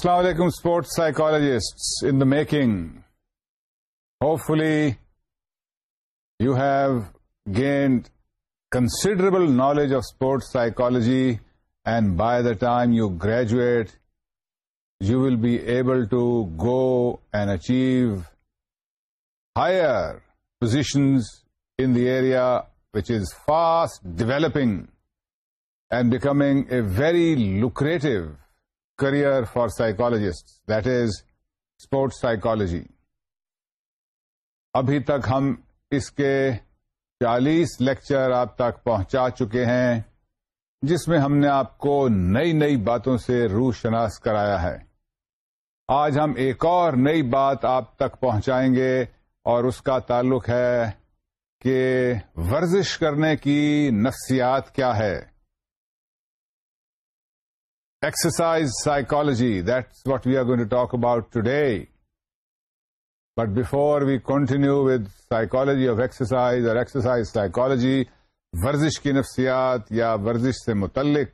Assalamu alaikum, sports psychologists in the making. Hopefully, you have gained considerable knowledge of sports psychology, and by the time you graduate, you will be able to go and achieve higher positions in the area which is fast developing and becoming a very lucrative career for psychologists, that is sports psychology. ابھی تک ہم اس کے چالیس lecture آپ تک پہنچا چکے ہیں جس میں ہم نے آپ کو نئی نئی باتوں سے روح شناس کرایا ہے آج ہم ایک اور نئی بات آپ تک پہنچائیں گے اور اس کا تعلق ہے کہ ورزش کرنے کی نفسیات کیا ہے exercise psychology That's what we are going to talk about today. But but before we continue with psychology of exercise اور ایکسرسائز سائیکالوجی ورزش کی نفسیات یا ورزش سے متعلق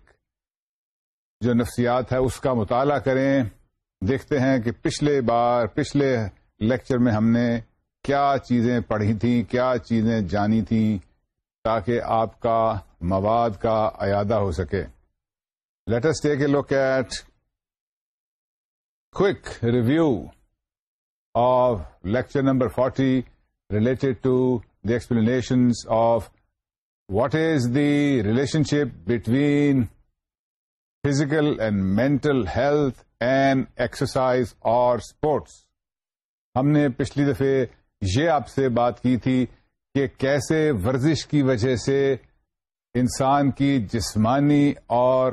جو نفسیات ہے اس کا مطالعہ کریں دیکھتے ہیں کہ پچھلے بار پچھلے لیکچر میں ہم نے کیا چیزیں پڑھی تھیں کیا چیزیں جانی تھیں تاکہ آپ کا مواد کا اعادہ ہو سکے let a take a look at of lecture number forty related to the to the of what is the relationship between physical and mental health and exercise اور اسپورٹس ہم نے پچھلی دفعہ یہ آپ سے بات کی تھی کہ کیسے ورزش کی وجہ سے انسان کی جسمانی اور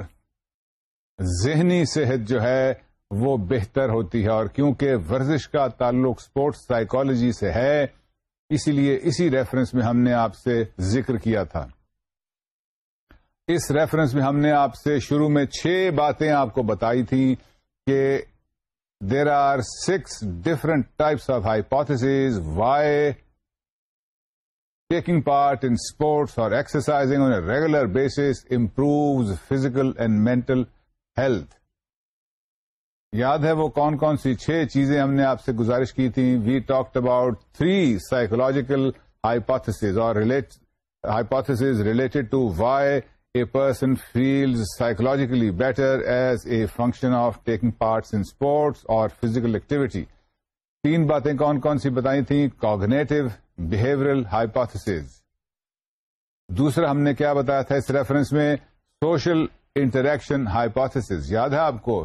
ذہنی صحت جو ہے وہ بہتر ہوتی ہے اور کیونکہ ورزش کا تعلق اسپورٹس سائیکالوجی سے ہے اسی لیے اسی ریفرنس میں ہم نے آپ سے ذکر کیا تھا اس ریفرنس میں ہم نے آپ سے شروع میں چھ باتیں آپ کو بتائی تھی کہ there are six different types of hypothesis why taking part in sports اور exercise on a regular basis improves physical and mental health یاد ہے وہ کون کون سی چھ چیزیں ہم نے آپ سے گزارش کی تھیں we talked about three psychological hypothesis اور hypothesis related to why a person feels psychologically better as a function of taking parts in sports اور فزیکل ایکٹیویٹی تین باتیں کون کون سی بتائی تھیں کاگنیٹو بہیورل ہائیپوتھس دوسرا ہم نے کیا بتایا تھا اس ریفرنس میں سوشل انٹریکشن ہائپوتھس یاد ہے آپ کو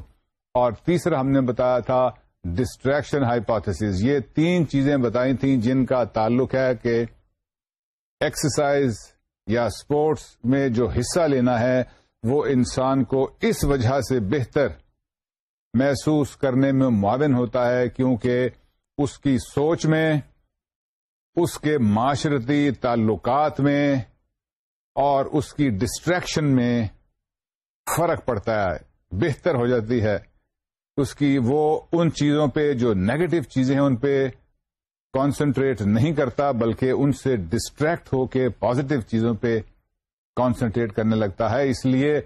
اور تیسرا ہم نے بتایا تھا ڈسٹریکشن ہائپوتھس یہ تین چیزیں بتائی تھیں جن کا تعلق ہے کہ ایکسرسائز یا اسپورٹس میں جو حصہ لینا ہے وہ انسان کو اس وجہ سے بہتر محسوس کرنے میں معاون ہوتا ہے کیونکہ اس کی سوچ میں اس کے معاشرتی تعلقات میں اور اس کی ڈسٹریکشن میں فرق پڑتا ہے بہتر ہو جاتی ہے اس کی وہ ان چیزوں پہ جو نیگیٹو چیزیں ہیں ان پہ کانسنٹریٹ نہیں کرتا بلکہ ان سے ڈسٹریکٹ ہو کے پازیٹو چیزوں پہ کانسنٹریٹ کرنے لگتا ہے اس لیے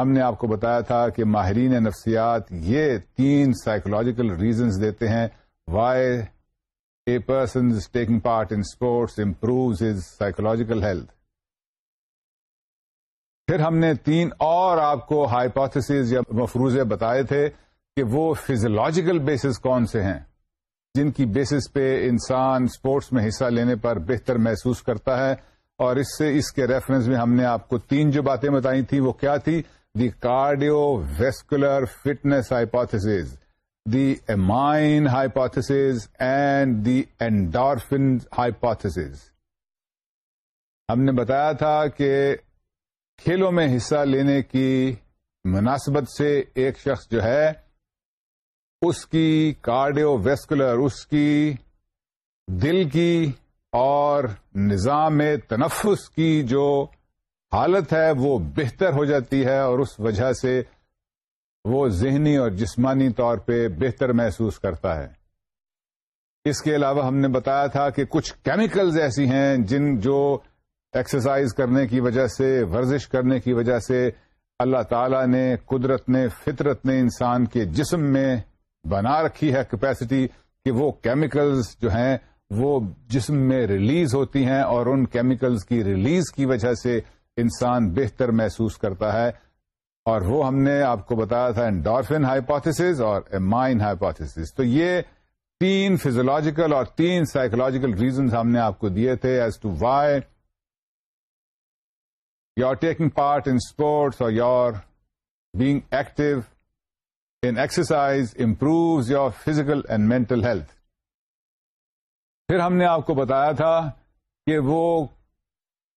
ہم نے آپ کو بتایا تھا کہ ماہرین نفسیات یہ تین سائیکولوجیکل ریزنز دیتے ہیں why a persons taking part in sports improves his psychological health پھر ہم نے تین اور آپ کو ہائپوتھس یا مفروضے بتائے تھے کہ وہ فیزولوجیکل بیسس کون سے ہیں جن کی بیسس پہ انسان اسپورٹس میں حصہ لینے پر بہتر محسوس کرتا ہے اور اس سے اس کے ریفرنس میں ہم نے آپ کو تین جو باتیں بتائی تھیں وہ کیا تھی the cardiovascular fitness hypothesis the amine hypothesis and the endorphin hypothesis ہم نے بتایا تھا کہ کھیلوں میں حصہ لینے کی مناسبت سے ایک شخص جو ہے اس کی کارڈیو ویسکولر اس کی دل کی اور نظام تنفس کی جو حالت ہے وہ بہتر ہو جاتی ہے اور اس وجہ سے وہ ذہنی اور جسمانی طور پہ بہتر محسوس کرتا ہے اس کے علاوہ ہم نے بتایا تھا کہ کچھ کیمیکلز ایسی ہیں جن جو ایکسرسائز کرنے کی وجہ سے ورزش کرنے کی وجہ سے اللہ تعالی نے قدرت نے فطرت نے انسان کے جسم میں بنا رکھی ہے کیپیسٹی کہ وہ کیمیکلز جو ہیں وہ جسم میں ریلیز ہوتی ہیں اور ان کیمیکلز کی ریلیز کی وجہ سے انسان بہتر محسوس کرتا ہے اور وہ ہم نے آپ کو بتایا تھا انڈورفن ہائپوتھس اور اے مائن تو یہ تین فیزولوجیکل اور تین سائیکولوجیکل ریزنز ہم نے آپ کو دیے تھے as to why your taking part in sports اور your being active in exercise improves your physical and mental health پھر ہم نے آپ کو بتایا تھا کہ وہ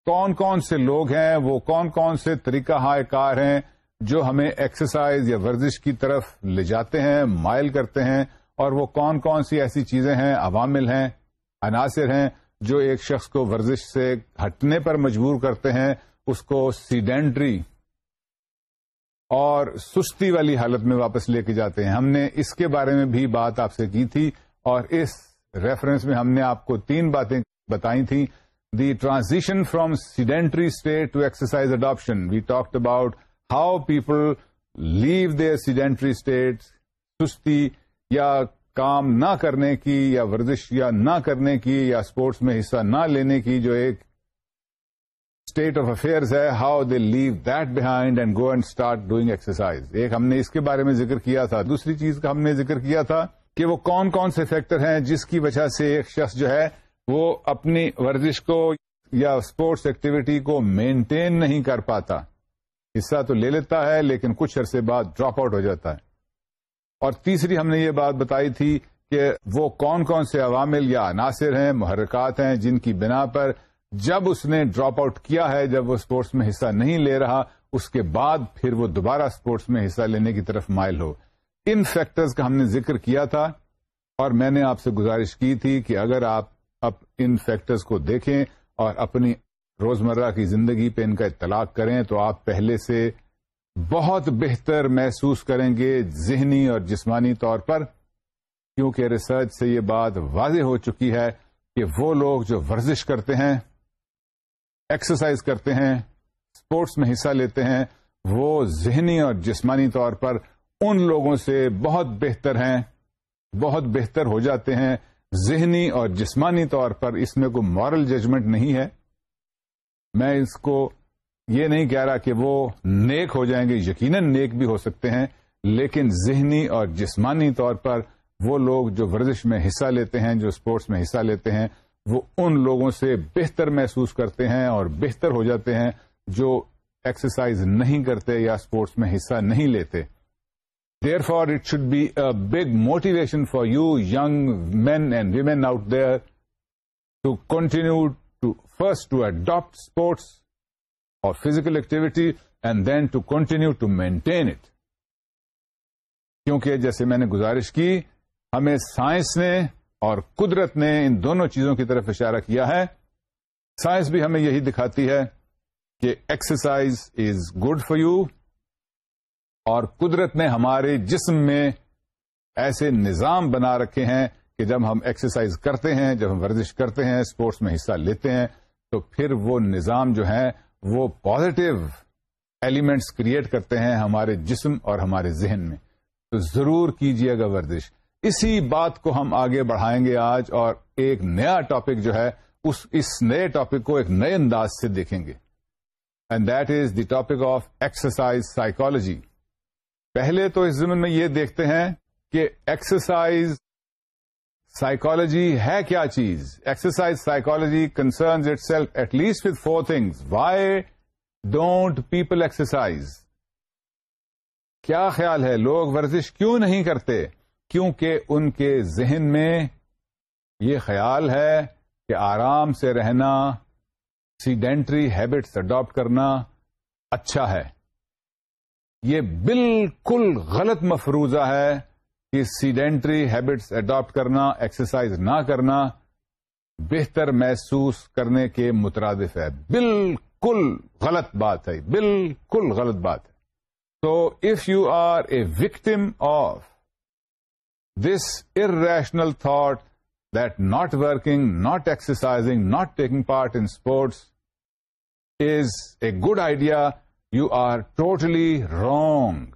کون کون سے لوگ ہیں وہ کون کون سے طریقہ ہائے کار ہیں جو ہمیں ایکسرسائز یا ورزش کی طرف لے جاتے ہیں مائل کرتے ہیں اور وہ کون کون سی ایسی چیزیں ہیں عوامل ہیں عناصر ہیں جو ایک شخص کو ورزش سے ہٹنے پر مجبور کرتے ہیں اس کو سیڈینٹری اور سستی والی حالت میں واپس لے کے جاتے ہیں ہم نے اس کے بارے میں بھی بات آپ سے کی تھی اور اس ریفرنس میں ہم نے آپ کو تین باتیں بتائی تھیں the transition from sedentary state to exercise adoption we talked about how people leave their sedentary state سستی یا کام نہ کرنے کی یا ورزش یا نہ کرنے کی یا اسپورٹس میں حصہ نہ لینے کی جو ایک اسٹیٹ آف افیئرز ہے how they leave that behind and go and start doing exercise ایک ہم نے اس کے بارے میں ذکر کیا تھا دوسری چیز کا ہم نے ذکر کیا تھا کہ وہ کون کون سے فیکٹر ہیں جس کی وجہ سے ایک شخص جو ہے وہ اپنی ورزش کو یا اسپورٹس ایکٹیویٹی کو مینٹین نہیں کر پاتا حصہ تو لے لیتا ہے لیکن کچھ عرصے بعد ڈراپ آؤٹ ہو جاتا ہے اور تیسری ہم نے یہ بات بتائی تھی کہ وہ کون کون سے عوامل یا عناصر ہیں محرکات ہیں جن کی بنا پر جب اس نے ڈراپ آؤٹ کیا ہے جب وہ اسپورٹس میں حصہ نہیں لے رہا اس کے بعد پھر وہ دوبارہ اسپورٹس میں حصہ لینے کی طرف مائل ہو ان فیکٹرز کا ہم نے ذکر کیا تھا اور میں نے آپ سے گزارش کی تھی کہ اگر آپ اب ان فیکٹرز کو دیکھیں اور اپنی روزمرہ کی زندگی پہ ان کا اطلاق کریں تو آپ پہلے سے بہت بہتر محسوس کریں گے ذہنی اور جسمانی طور پر کیونکہ ریسرچ سے یہ بات واضح ہو چکی ہے کہ وہ لوگ جو ورزش کرتے ہیں ایکسرسائز کرتے ہیں اسپورٹس میں حصہ لیتے ہیں وہ ذہنی اور جسمانی طور پر ان لوگوں سے بہت بہتر ہیں بہت بہتر ہو جاتے ہیں ذہنی اور جسمانی طور پر اس میں کوئی مارل ججمنٹ نہیں ہے میں اس کو یہ نہیں کہہ رہا کہ وہ نیک ہو جائیں گے یقیناً نیک بھی ہو سکتے ہیں لیکن ذہنی اور جسمانی طور پر وہ لوگ جو ورزش میں حصہ لیتے ہیں جو اسپورٹس میں حصہ لیتے ہیں وہ ان لوگوں سے بہتر محسوس کرتے ہیں اور بہتر ہو جاتے ہیں جو ایکسرسائز نہیں کرتے یا اسپورٹس میں حصہ نہیں لیتے therefore it should be a big motivation for you young men and women out there to continue to first to adapt sports اور physical activity and then to continue to maintain it کیونکہ جیسے میں نے گزارش کی ہمیں science نے اور قدرت نے ان دونوں چیزوں کی طرف اشارہ کیا ہے سائنس بھی ہمیں یہی دکھاتی ہے کہ exercise is good for you اور قدرت نے ہمارے جسم میں ایسے نظام بنا رکھے ہیں کہ جب ہم ایکسرسائز کرتے ہیں جب ہم ورزش کرتے ہیں اسپورٹس میں حصہ لیتے ہیں تو پھر وہ نظام جو ہے وہ پازیٹو ایلیمنٹس کریٹ کرتے ہیں ہمارے جسم اور ہمارے ذہن میں تو ضرور کیجیے گا ورزش اسی بات کو ہم آگے بڑھائیں گے آج اور ایک نیا ٹاپک جو ہے اس اس نئے ٹاپک کو ایک نئے انداز سے دیکھیں گے and that is the topic of exercise psychology پہلے تو اس زمین میں یہ دیکھتے ہیں کہ ایکسرسائز سائیکالوجی ہے کیا چیز exercise psychology concerns itself at least with four things why don't people exercise کیا خیال ہے لوگ ورزش کیوں نہیں کرتے کیونکہ ان کے ذہن میں یہ خیال ہے کہ آرام سے رہنا سیڈینٹری ہیبٹس اڈاپٹ کرنا اچھا ہے یہ بالکل غلط مفروضہ ہے کہ سیڈینٹری ہیبٹس اڈاپٹ کرنا ایکسرسائز نہ کرنا بہتر محسوس کرنے کے مترادف ہے بالکل غلط بات ہے بالکل غلط بات ہے تو if you are a victim of This irrational thought that not working, not exercising, not taking part in sports is a good idea, you are totally wrong.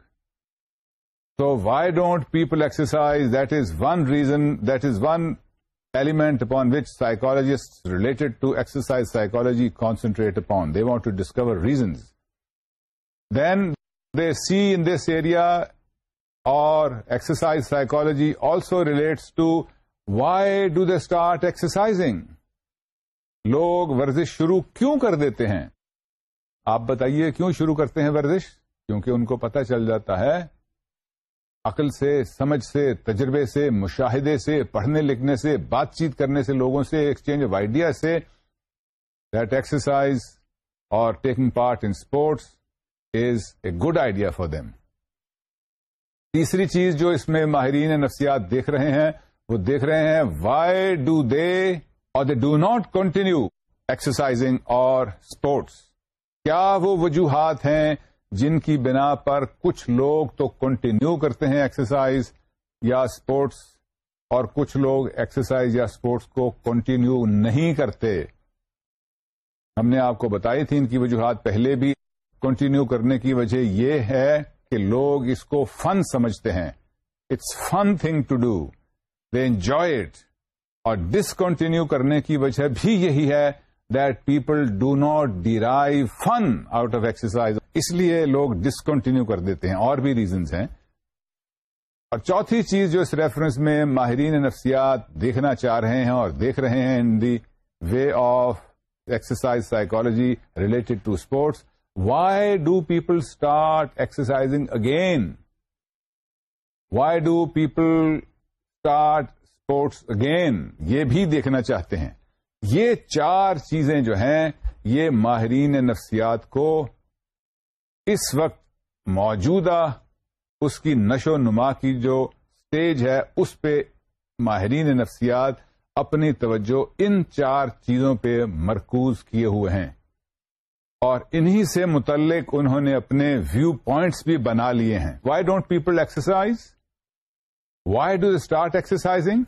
So why don't people exercise? That is one reason, that is one element upon which psychologists related to exercise psychology concentrate upon. They want to discover reasons. Then they see in this area exercise psychology also relates to why do they start exercising لوگ ورزش شروع کیوں کر دیتے ہیں آپ بتائیے کیوں شروع کرتے ہیں ورزش کیونکہ ان کو پتہ چل جاتا ہے عقل سے سمجھ سے تجربے سے مشاہدے سے پڑھنے لکھنے سے بات چیت کرنے سے لوگوں سے ایکسچینج آف آئیڈیا سے دیٹ ایکسرسائز اور taking part in sports is a good idea for them تیسری چیز جو اس میں ماہرین نفسیات دیکھ رہے ہیں وہ دیکھ رہے ہیں وائی ڈو دے اور they do not continue exercising اور اسپورٹس کیا وہ وجوہات ہیں جن کی بنا پر کچھ لوگ تو کنٹینیو کرتے ہیں ایکسرسائز یا اسپورٹس اور کچھ لوگ ایکسرسائز یا اسپورٹس کو کنٹینیو نہیں کرتے ہم نے آپ کو بتائی تھی ان کی وجوہات پہلے بھی کنٹینیو کرنے کی وجہ یہ ہے کہ لوگ اس کو فن سمجھتے ہیں it's fun thing to do they enjoy it اور ڈسکنٹینیو کرنے کی وجہ بھی یہی ہے that people do not derive fun out of exercise اس لیے لوگ ڈسکنٹینیو کر دیتے ہیں اور بھی ریزنز ہیں اور چوتھی چیز جو اس ریفرنس میں ماہرین نفسیات دیکھنا چاہ رہے ہیں اور دیکھ رہے ہیں in the way of exercise psychology related to sports why do people start exercising again why do people start sports again یہ بھی دیکھنا چاہتے ہیں یہ چار چیزیں جو ہیں یہ ماہرین نفسیات کو اس وقت موجودہ اس کی نشو نما کی جو اسٹیج ہے اس پہ ماہرین نفسیات اپنی توجہ ان چار چیزوں پہ مرکوز کیے ہوئے ہیں اور انہی سے متعلق انہوں نے اپنے ویو پوائنٹس بھی بنا لیے ہیں why don't people exercise why do start exercising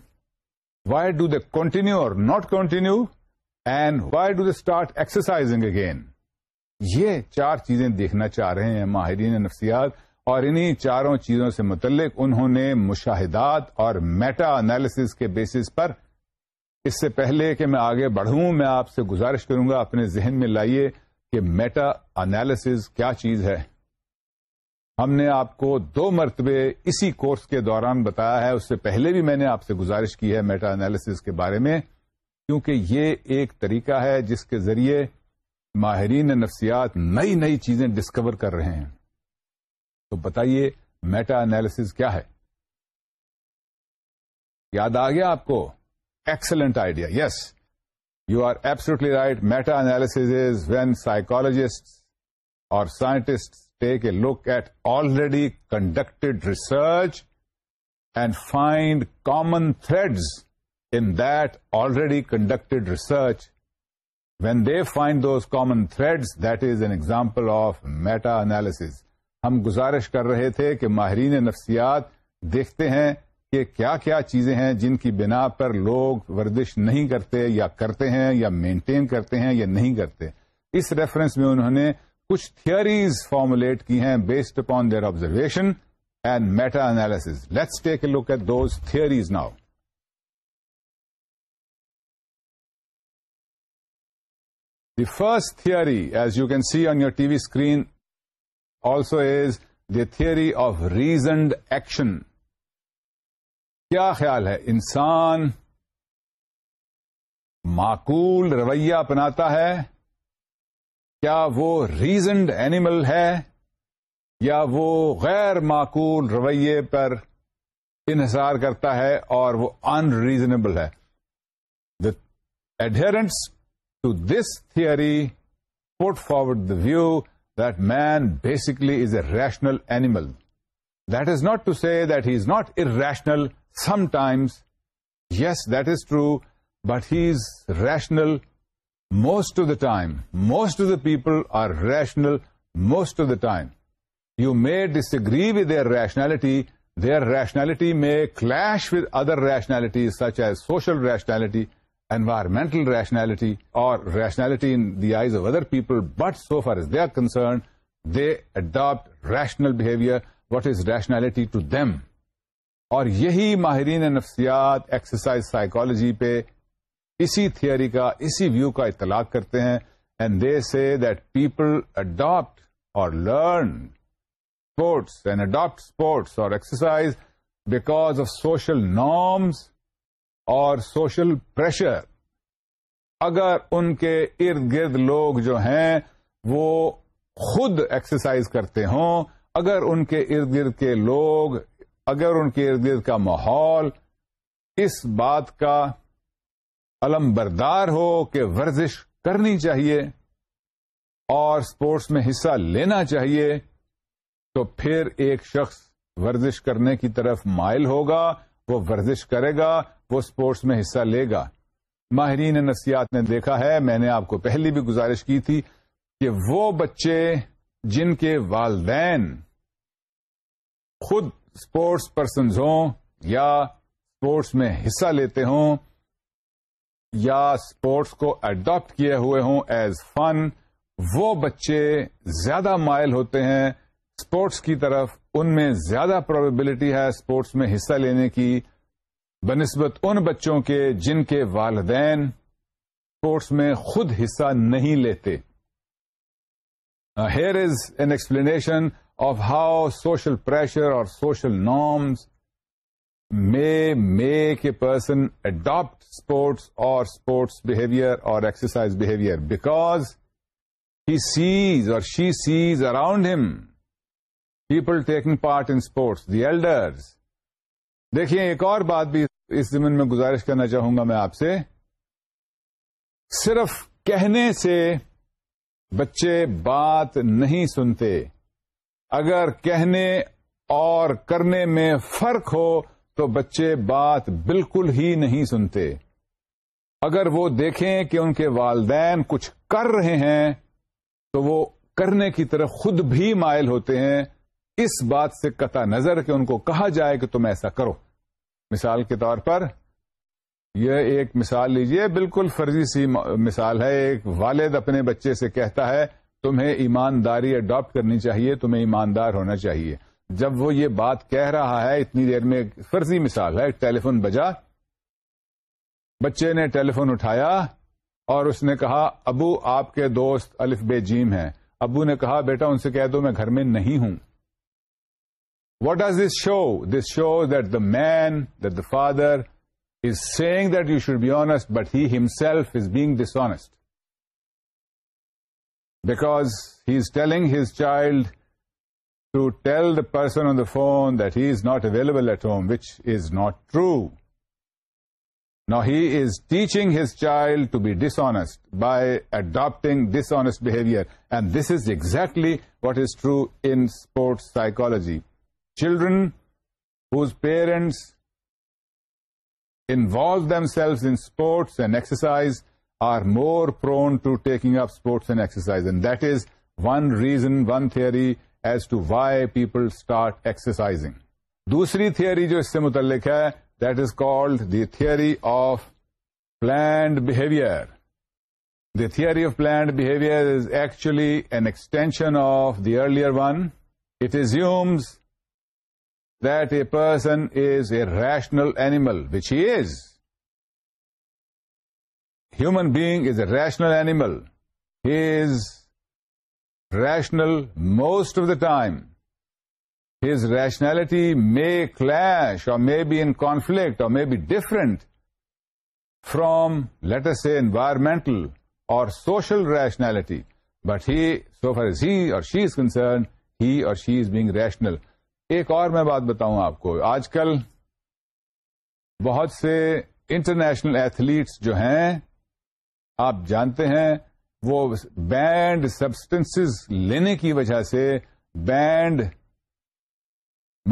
why do they continue اور not continue and why do they start exercise again یہ چار چیزیں دیکھنا چاہ رہے ہیں ماہرین نفسیات اور انہی چاروں چیزوں سے متعلق انہوں نے مشاہدات اور میٹا انالیسز کے بیسس پر اس سے پہلے کہ میں آگے بڑھوں میں آپ سے گزارش کروں گا اپنے ذہن میں لائیے کہ میٹا انالس کیا چیز ہے ہم نے آپ کو دو مرتبے اسی کورس کے دوران بتایا ہے اس سے پہلے بھی میں نے آپ سے گزارش کی ہے میٹا انالس کے بارے میں کیونکہ یہ ایک طریقہ ہے جس کے ذریعے ماہرین نفسیات نئی نئی چیزیں ڈسکور کر رہے ہیں تو بتائیے میٹا انالیسز کیا ہے یاد آ گیا آپ کو excellent idea yes yes. You are right right meta is when psychologists اور scientist take a look at already conducted research and find common threads in that already conducted research when they find those common threads that is an example of meta analysis ہم گزارش کر رہے تھے کہ ماہرین نفسیات دیکھتے ہیں کہ کیا کیا چیزیں ہیں جن کی بنا پر لوگ ورزش نہیں کرتے یا کرتے ہیں یا مینٹین کرتے ہیں یا نہیں کرتے اس ریفرنس میں انہوں نے کچھ تھیئریز فارمولیٹ کی ہیں based upon their observation and meta analysis let's take a look at those theories now the first three as you can see on your T V screen also is the theory of reasoned action کیا خیال ہے انسان معقول رویہ اپناتا ہے کیا وہ reasoned animal ہے یا وہ غیر معقول رویے پر انحصار کرتا ہے اور وہ ریزنیبل ہے the adherents to this theory put forward the view that man basically is a rational animal that is not to see that he is not irrational sometimes, yes, that is true, but he's rational most of the time. Most of the people are rational most of the time. You may disagree with their rationality. Their rationality may clash with other rationalities such as social rationality, environmental rationality, or rationality in the eyes of other people, but so far as they are concerned, they adopt rational behavior. What is rationality to them? اور یہی ماہرین نفسیات exercise psychology پہ اسی theory کا اسی view کا اطلاق کرتے ہیں and they say that people adapt اور learn sports and adapt sports اور exercise because of social norms اور سوشل پریشر اگر ان کے ارد گرد لوگ جو ہیں وہ خود ایکسرسائز کرتے ہوں اگر ان کے ارد گرد کے لوگ اگر ان کے ارد گرد کا ماحول اس بات کا علم بردار ہو کہ ورزش کرنی چاہیے اور اسپورٹس میں حصہ لینا چاہیے تو پھر ایک شخص ورزش کرنے کی طرف مائل ہوگا وہ ورزش کرے گا وہ اسپورٹس میں حصہ لے گا ماہرین نفسیات نے دیکھا ہے میں نے آپ کو پہلی بھی گزارش کی تھی کہ وہ بچے جن کے والدین خود اسپورٹس پرسنز ہوں یا اسپورٹس میں حصہ لیتے ہوں یا اسپورٹس کو اڈاپٹ کیے ہوئے ہوں ایز فن وہ بچے زیادہ مائل ہوتے ہیں اسپورٹس کی طرف ان میں زیادہ پرابیبلٹی ہے اسپورٹس میں حصہ لینے کی بنسبت ان بچوں کے جن کے والدین اسپورٹس میں خود حصہ نہیں لیتے here's an explanation of how social pressure اور social norms may make a person adopt sports or sports behavior or exercise behavior because he sees or she sees around him people taking part in sports, the elders. دیکھیے ایک اور بات بھی اس زمین میں گزارش کرنا چاہوں گا میں آپ سے صرف کہنے سے بچے بات نہیں سنتے اگر کہنے اور کرنے میں فرق ہو تو بچے بات بالکل ہی نہیں سنتے اگر وہ دیکھیں کہ ان کے والدین کچھ کر رہے ہیں تو وہ کرنے کی طرف خود بھی مائل ہوتے ہیں اس بات سے قطع نظر کہ ان کو کہا جائے کہ تم ایسا کرو مثال کے طور پر یہ ایک مثال لیجیے بالکل فرضی سی مثال ہے ایک والد اپنے بچے سے کہتا ہے تمہیں ایمانداری اڈاپٹ کرنی چاہیے تمہیں ایماندار ہونا چاہیے جب وہ یہ بات کہہ رہا ہے اتنی دیر میں فرضی مثال ہے ٹیلی فون بجا بچے نے ٹیلی فون اٹھایا اور اس نے کہا ابو آپ کے دوست الف بے جیم ہیں ابو نے کہا بیٹا ان سے کہہ دو میں گھر میں نہیں ہوں what does this show this show that the man the father is saying that you should be honest, but he himself is being dishonest. Because he is telling his child to tell the person on the phone that he is not available at home, which is not true. Now he is teaching his child to be dishonest by adopting dishonest behavior. And this is exactly what is true in sports psychology. Children whose parents involve themselves in sports and exercise are more prone to taking up sports and exercise and that is one reason one theory as to why people start exercising دوسری theory جو اس سے متعلق ہے that is called the theory of planned behaviour the theory of planned behaviour is actually an extension of the earlier one it resumes that a person is a rational animal, which he is. Human being is a rational animal. He is rational most of the time. His rationality may clash or may be in conflict or may be different from, let us say, environmental or social rationality. But he, so far as he or she is concerned, he or she is being rational. ایک اور میں بات بتاؤں آپ کو آج کل بہت سے انٹرنیشنل ایتھلیٹس جو ہیں آپ جانتے ہیں وہ بینڈ سبسٹینس لینے کی وجہ سے بینڈ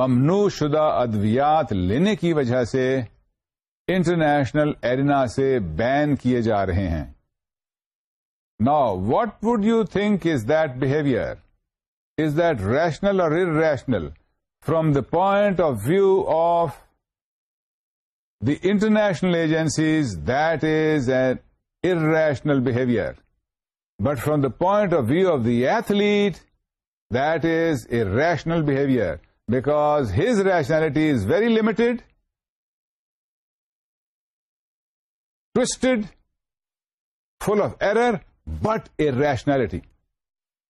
ممنوع شدہ ادویات لینے کی وجہ سے انٹرنیشنل ایرنا سے بین کیے جا رہے ہیں نا what would you think is that behaviour is that rational اور irrational from the point of view of the international agencies, that is an irrational behavior. But from the point of view of the athlete, that is irrational behavior, because his rationality is very limited, twisted, full of error, but irrationality,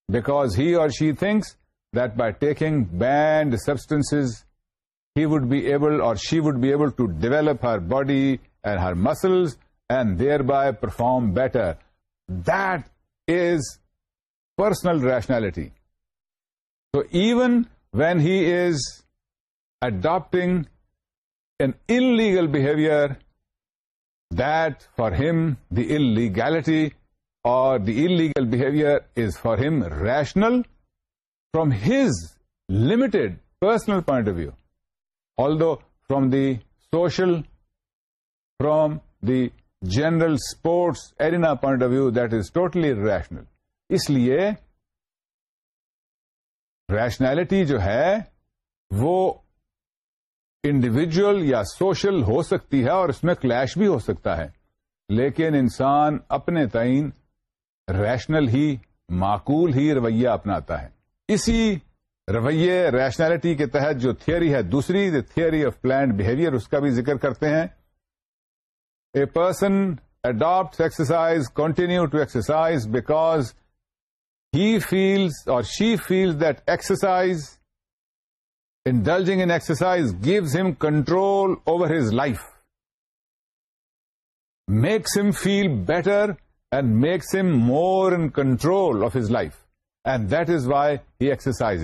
because he or she thinks that by taking banned substances, he would be able or she would be able to develop her body and her muscles and thereby perform better. That is personal rationality. So even when he is adopting an illegal behavior, that for him, the illegality or the illegal behavior is for him rational, from his limited personal point of view although from the social from the general sports arena point of view that is totally rational اس لیے rationality جو ہے وہ individual یا social ہو سکتی ہے اور اس میں کلیش بھی ہو سکتا ہے لیکن انسان اپنے تئیں ریشنل ہی معقول ہی رویہ اپناتا ہے اسی رویے ریشنلٹی کے تحت جو تھیوری ہے دوسری the three of planned behaviour اس کا بھی ذکر کرتے ہیں a person adapt exercise continue to exercise because he feels or she feels that exercise indulging in exercise gives him control over his life makes him feel better and makes him more in control of his life and that is why he exercise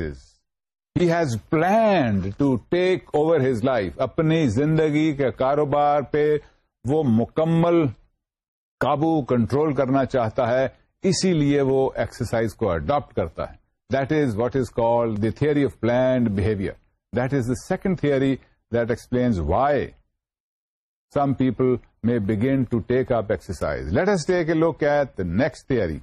he has planned to take over his life اپنی زندگی کے کاروبار پہ وہ مکمل قابو control کرنا چاہتا ہے اسی لیے وہ ایکسرسائز کو اڈاپٹ کرتا ہے that is what is called the theory of planned behaviour that is the second theory that explains why some people may begin to take up exercise let us take look کی next three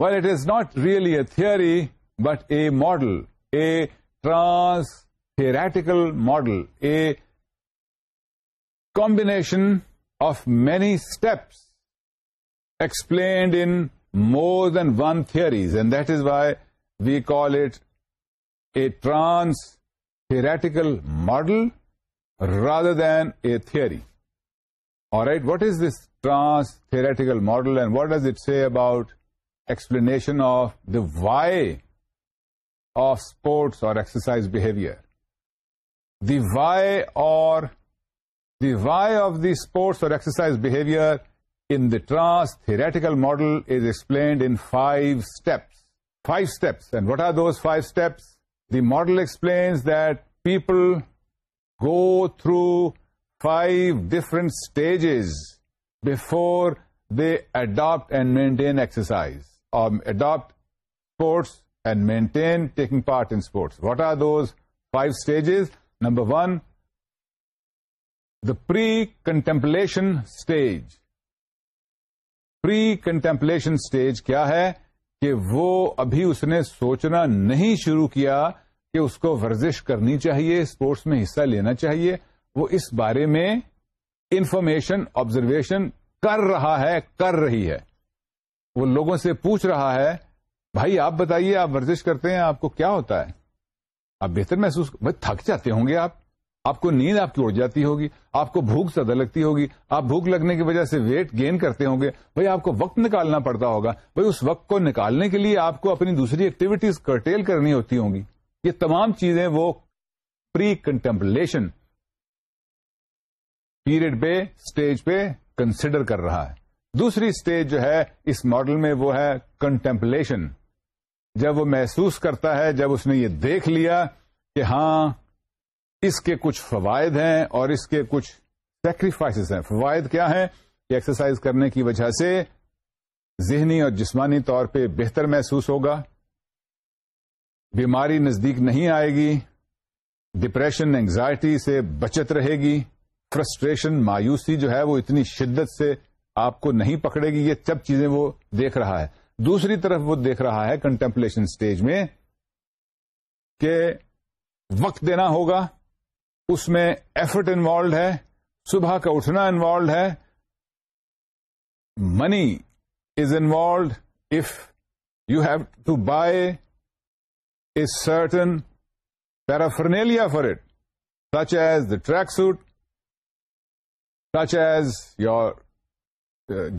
Well, it is not really a theory, but a model, a trans-theoretical model, a combination of many steps explained in more than one theories, and that is why we call it a trans-theoretical model rather than a theory. All right, what is this trans-theoretical model and what does it say about explanation of the why of sports or exercise behavior. The why of the sports or exercise behavior in the trans theoretical model is explained in 5 steps. 5 steps. And what are those 5 steps? The model explains that people go through 5 different stages before they adopt and maintain exercise. Then taking part in its what are those five stages number one the precontemplation stage precontemplation stage کیا ہے کہ وہ ابھی اس نے سوچنا نہیں شروع کیا کہ اس کو ورزش کرنی چاہیے اسپورٹس میں حصہ لینا چاہیے وہ اس بارے میں انفارمیشن آبزرویشن کر رہا ہے کر رہی ہے وہ لوگوں سے پوچھ رہا ہے بھائی آپ بتائیے آپ ورزش کرتے ہیں آپ کو کیا ہوتا ہے آپ بہتر محسوس بھائی تھک جاتے ہوں گے آپ آپ کو نیند آپ کی اڑ جاتی ہوگی آپ کو بھوک زیادہ لگتی ہوگی آپ بھوک لگنے کی وجہ سے ویٹ گین کرتے ہوں گے بھائی آپ کو وقت نکالنا پڑتا ہوگا بھائی اس وقت کو نکالنے کے لیے آپ کو اپنی دوسری ایکٹیویٹیز کرٹیل کرنی ہوتی ہوں گی یہ تمام چیزیں وہ پری کنٹمپلیشن پیریڈ پہ اسٹیج پہ کنسیڈر کر رہا ہے دوسری اسٹیج جو ہے اس ماڈل میں وہ ہے کنٹمپلیشن جب وہ محسوس کرتا ہے جب اس نے یہ دیکھ لیا کہ ہاں اس کے کچھ فوائد ہیں اور اس کے کچھ سیکریفائسز ہیں فوائد کیا ہیں کہ ایکسرسائز کرنے کی وجہ سے ذہنی اور جسمانی طور پہ بہتر محسوس ہوگا بیماری نزدیک نہیں آئے گی ڈپریشن اینگزائٹی سے بچت رہے گی فرسٹریشن مایوسی جو ہے وہ اتنی شدت سے آپ کو نہیں پکڑے گی یہ سب چیزیں وہ دیکھ رہا ہے دوسری طرف وہ دیکھ رہا ہے کنٹمپلیشن سٹیج میں کہ وقت دینا ہوگا اس میں ایفرٹ انوالوڈ ہے صبح کا اٹھنا انوالوڈ ہے money is involved if you have to buy a certain paraphernalia for it such as the track suit such as your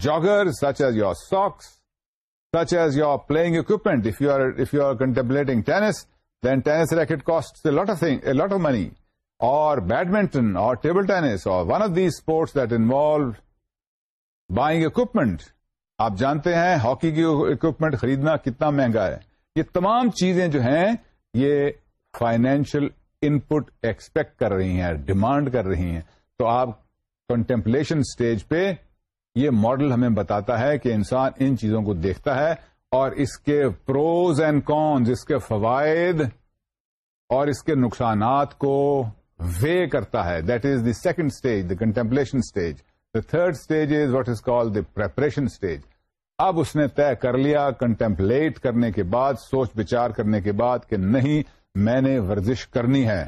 jogger such as your socks such as your playing equipment if you are if you are contemplating tennis tennis then racket costs lot of money or badminton or table tennis or one of the sports that involve buying equipment آپ جانتے ہیں hockey کی equipment خریدنا کتنا مہنگا ہے یہ تمام چیزیں جو ہیں یہ فائنینشیل ان پٹ ایکسپیکٹ کر رہی ہیں ڈیمانڈ کر رہی ہیں تو آپ کنٹمپلیشن اسٹیج پہ یہ ماڈل ہمیں بتاتا ہے کہ انسان ان چیزوں کو دیکھتا ہے اور اس کے پروز اینڈ کونز اس کے فوائد اور اس کے نقصانات کو وے کرتا ہے that is the second stage the contemplation stage the third stage is what is call the preparation stage اب اس نے طے کر لیا کنٹمپلیٹ کرنے کے بعد سوچ بچار کرنے کے بعد کہ نہیں میں نے ورزش کرنی ہے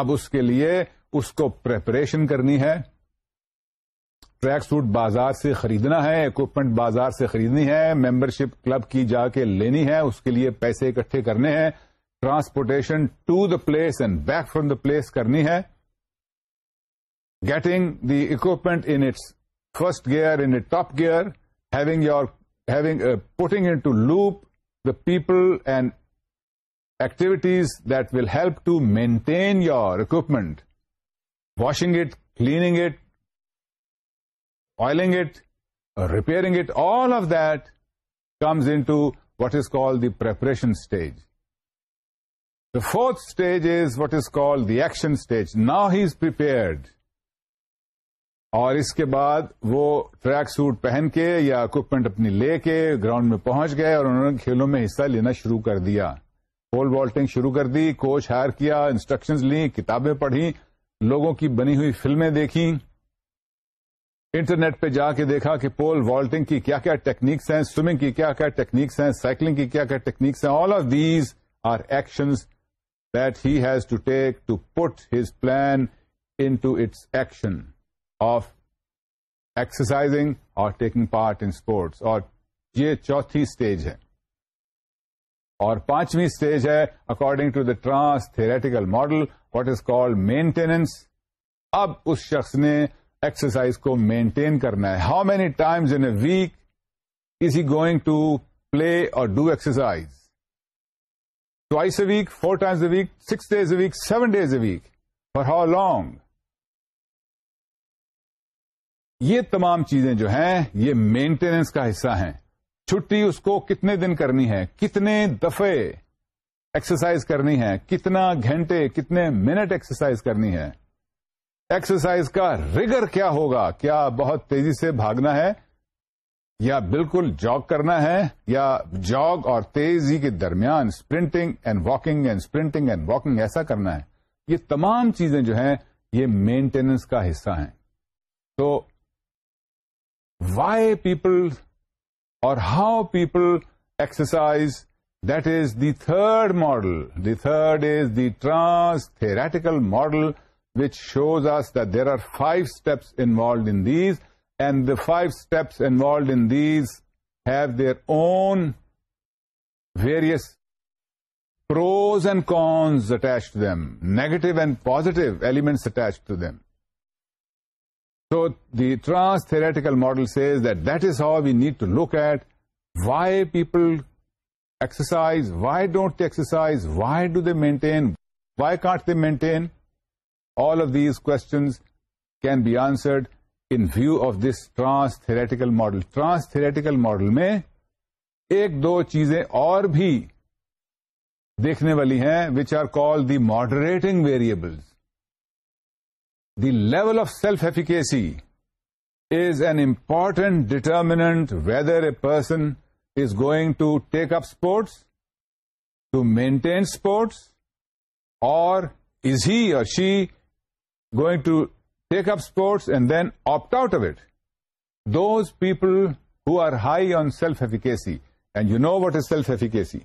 اب اس کے لیے اس کو پریپریشن کرنی ہے ٹریک سوٹ بازار سے خریدنا ہے اکوپمنٹ بازار سے خریدنی ہے ممبر شپ کلب کی جا کے لینی ہے اس کے لیے پیسے اکٹھے کرنے ہیں transportation to the place and back from the place کرنی ہے getting the equipment in its first gear in top gear having your having putting in to loop the people and activities that will help to maintain your equipment washing it cleaning it oiling it repairing it all of that comes in to what is call the preparation stage the fourth stage is what is call the action stage نا he is prepared اور اس کے بعد وہ track suit پہن کے یا equipment اپنی لے کے گراؤنڈ میں پہنچ گئے اور انہوں نے کھیلوں میں حصہ لینا شروع کر دیا پول والٹنگ شروع کر دی کوچ ہائر کیا انسٹرکشنز لیں کتابیں پڑھی لوگوں کی بنی ہوئی فلمیں دیکھی انٹرنیٹ پہ جا کے دیکھا کہ پول والٹنگ کی کیا کیا ٹیکنیکس ہیں سوئمنگ کی کیا کیا ٹیکنیکس ہیں سائکلنگ کی کیا کیا ٹیکنیکس ہیں all of these are action that he has to take to put his plan into its action of exercising اور ٹیکنگ پارٹ ان اسپورٹس اور یہ چوتھی اسٹیج ہے اور پانچویں اسٹیج ہے according to the transtheoretical model what is call maintenance اب اس شخص نے ایکسرسائز کو مینٹین کرنا ہے how many times in a week is he going to play or do exercise twice a week four times a week six days a week seven days a week for how long یہ تمام چیزیں جو ہیں یہ maintenance کا حصہ ہیں چھٹی اس کو کتنے دن کرنی ہے کتنے دفعے ایکسرسائز کرنی ہے کتنا گھنٹے کتنے منٹ ایکسرسائز کرنی ہے ایکسرسائز کا ریگر کیا ہوگا کیا بہت تیزی سے بھاگنا ہے یا بالکل جاگ کرنا ہے یا جاگ اور تیزی کے درمیان sprinting and walking and sprinting and walking ایسا کرنا ہے یہ تمام چیزیں جو ہیں یہ مینٹیننس کا حصہ ہیں تو why people or how people exercise that is the third model the third is the transtheoretical model which shows us that there are 5 steps involved in these, and the 5 steps involved in these have their own various pros and cons attached to them, negative and positive elements attached to them. So the trans-theoretical model says that that is how we need to look at why people exercise, why don't they exercise, why do they maintain, why can't they maintain. All of these can be answered in view of this transtheoretical model transtheoretical model میں ایک دو چیزیں اور بھی دیکھنے والی ہیں which are called the moderate variable the level of self efficacy is an important determinant whether a person is going to take up sports to maintain sports or is he اور شی گوئگ ٹیک اپ sports and then opt out of it those people are high on self efficacy and you know what is self efficacy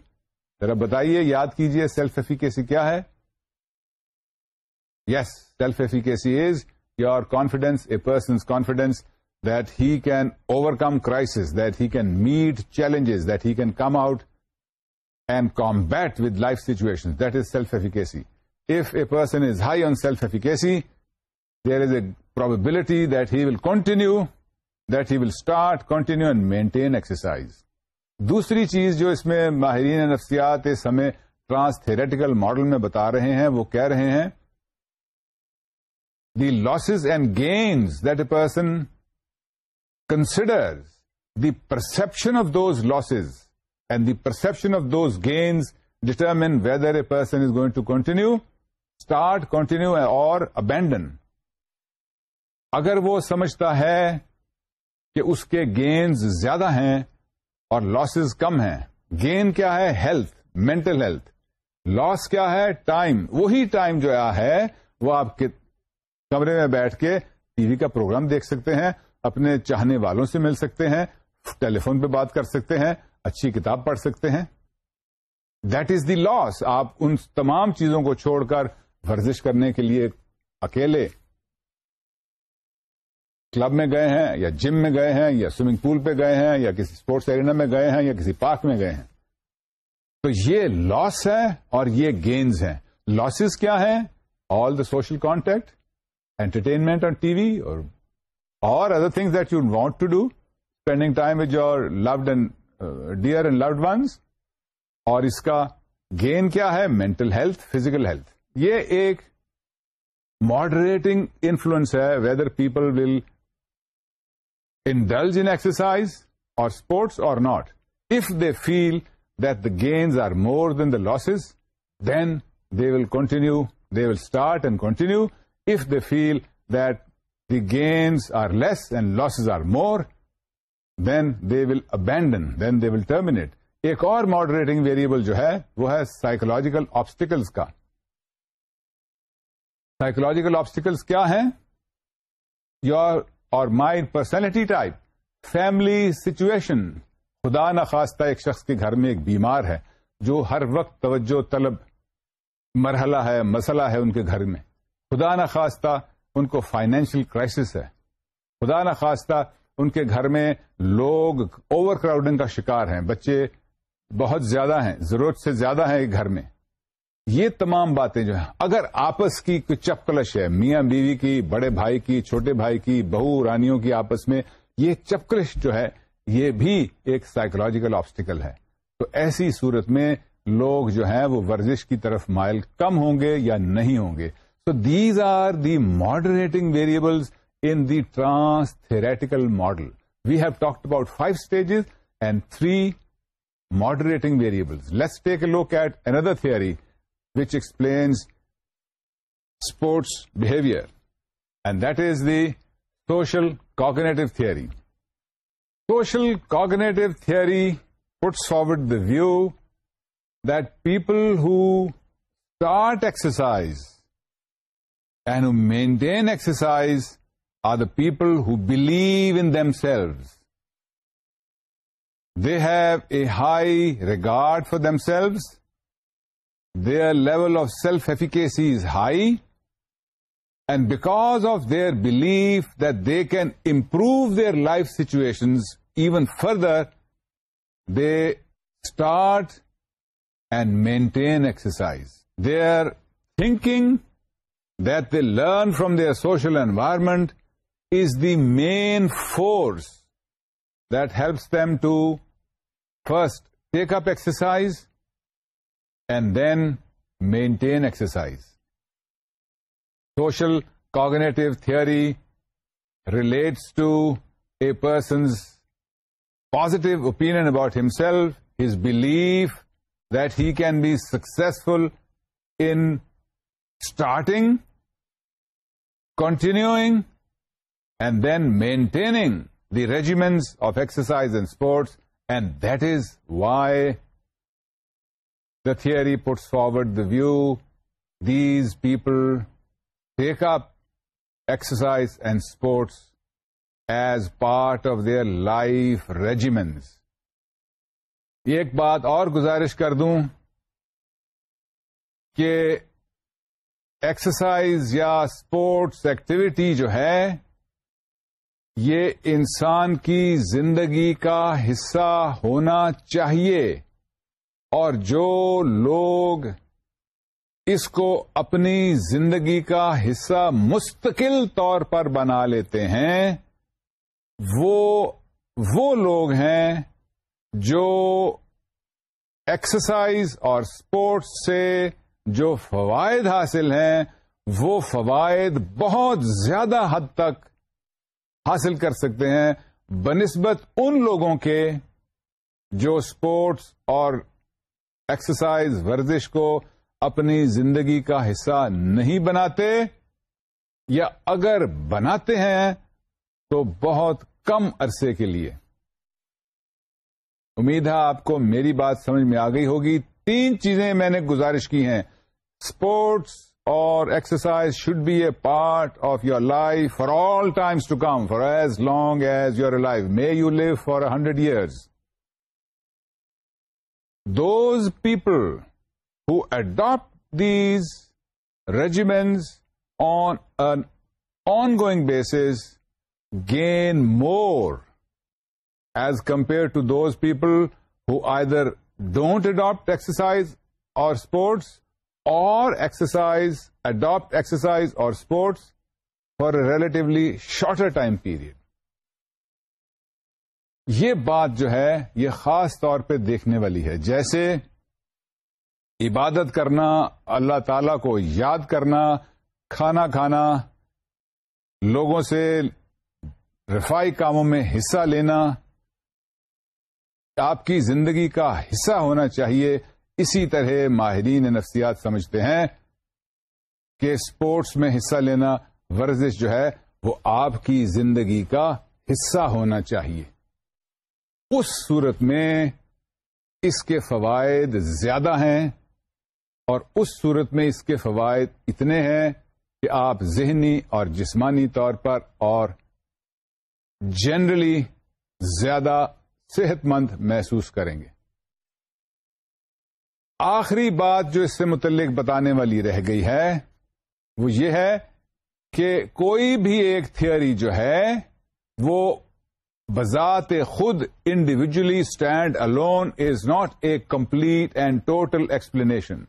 بتائیے یاد کیجیے self efficacy کیا ہے yes self efficacy is your confidence a person's confidence that he can overcome crisis that he can meet challenges that he can come out and combat with life situation that is self efficacy if a person is high on self efficacy there is a probability that he will continue that he will start continue and maintain exercise دوسری چیز جو اس میں ماہرین نفسیات اس ہمیں trans theoretical model میں بتا رہے ہیں وہ کہہ رہے ہیں the losses and gains that a person considers the perception of those losses and the perception of those gains determine whether a person is going to continue start continue or abandon اگر وہ سمجھتا ہے کہ اس کے gains زیادہ ہیں اور losses کم ہیں گین کیا ہے ہیلتھ مینٹل ہیلتھ لاس کیا ہے ٹائم وہی ٹائم جو ہے وہ آپ کے کمرے میں بیٹھ کے ٹی وی کا پروگرام دیکھ سکتے ہیں اپنے چاہنے والوں سے مل سکتے ہیں ٹیلی فون پہ بات کر سکتے ہیں اچھی کتاب پڑھ سکتے ہیں دیٹ از دی لاس آپ ان تمام چیزوں کو چھوڑ کر ورزش کرنے کے لیے اکیلے کلب میں گئے ہیں یا جم میں گئے ہیں یا سوئمنگ پول پہ گئے ہیں یا کسی اسپورٹس ایرینا میں گئے ہیں یا کسی پارک میں گئے ہیں تو یہ لاس ہے اور یہ گینز ہیں لاسز کیا ہیں all the social contact entertainment or T V or other things that you want to do spending time your loved and dear and loved ones اور اس کا گین کیا ہے مینٹل ہیلتھ فزیکل ہیلتھ یہ ایک moderating influence ہے whether people will indulge in exercise اور sports are not if they feel the gains are more than the losses then they will continue they will start and continue if they feel the gains are less and losses are more then they will abandon then they will terminate ایک اور moderating variable جو ہے وہ ہے psychological obstacles کا psychological obstacles کیا ہیں your اور my personality type family situation خدا نخواستہ ایک شخص کے گھر میں ایک بیمار ہے جو ہر وقت توجہ طلب مرحلہ ہے مسئلہ ہے ان کے گھر میں خدا نخواستہ ان کو فائنینشیل کرائسس ہے خدا نخواستہ ان کے گھر میں لوگ اوور کراؤڈنگ کا شکار ہیں بچے بہت زیادہ ہیں ضرورت سے زیادہ ہیں ایک گھر میں یہ تمام باتیں جو ہیں اگر آپس کی کوئی چپکلش ہے میاں بیوی کی بڑے بھائی کی چھوٹے بھائی کی بہو رانیوں کی آپس میں یہ چپکلش جو ہے یہ بھی ایک سائیکولوجیکل آبسٹیکل ہے تو ایسی صورت میں لوگ جو ہیں وہ ورزش کی طرف مائل کم ہوں گے یا نہیں ہوں گے so these are the moderating variables in the transtheoretical model we have talked about five stages and three moderating variables let's take a look at another three which explains sports behavior, and that is the social cognitive theory. Social cognitive theory puts forward the view that people who start exercise and who maintain exercise are the people who believe in themselves. They have a high regard for themselves their level of self-efficacy is high, and because of their belief that they can improve their life situations even further, they start and maintain exercise. Their thinking that they learn from their social environment is the main force that helps them to first take up exercise, and then maintain exercise. Social cognitive theory relates to a person's positive opinion about himself, his belief that he can be successful in starting, continuing, and then maintaining the regimens of exercise and sports, and that is why the theory puts forward the view these people take up exercise and sports as part of their life regimens ایک بات اور گزارش کر دوں کہ exercise یا sports activity جو ہے یہ انسان کی زندگی کا حصہ ہونا چاہیے اور جو لوگ اس کو اپنی زندگی کا حصہ مستقل طور پر بنا لیتے ہیں وہ وہ لوگ ہیں جو ایکسرسائز اور اسپورٹس سے جو فوائد حاصل ہیں وہ فوائد بہت زیادہ حد تک حاصل کر سکتے ہیں بنسبت ان لوگوں کے جو اسپورٹس اور ایکسرسائز ورزش کو اپنی زندگی کا حصہ نہیں بناتے یا اگر بناتے ہیں تو بہت کم عرصے کے لیے امید ہے آپ کو میری بات سمجھ میں آ گئی ہوگی تین چیزیں میں نے گزارش کی ہیں sports or exercise should be a part of your life for all times to come for as long as your life may you live for hundred years those people who adopt these regimens on an ongoing basis gain more as compared to those people who either don't adopt exercise or sports or adopt exercise or sports for a relatively shorter time period. یہ بات جو ہے یہ خاص طور پہ دیکھنے والی ہے جیسے عبادت کرنا اللہ تعالی کو یاد کرنا کھانا کھانا لوگوں سے رفائی کاموں میں حصہ لینا آپ کی زندگی کا حصہ ہونا چاہیے اسی طرح ماہرین نفسیات سمجھتے ہیں کہ اسپورٹس میں حصہ لینا ورزش جو ہے وہ آپ کی زندگی کا حصہ ہونا چاہیے اس صورت میں اس کے فوائد زیادہ ہیں اور اس صورت میں اس کے فوائد اتنے ہیں کہ آپ ذہنی اور جسمانی طور پر اور جنرلی زیادہ صحت مند محسوس کریں گے آخری بات جو اس سے متعلق بتانے والی رہ گئی ہے وہ یہ ہے کہ کوئی بھی ایک تھیوری جو ہے وہ بذات خود individually stand alone is not a complete and total explanation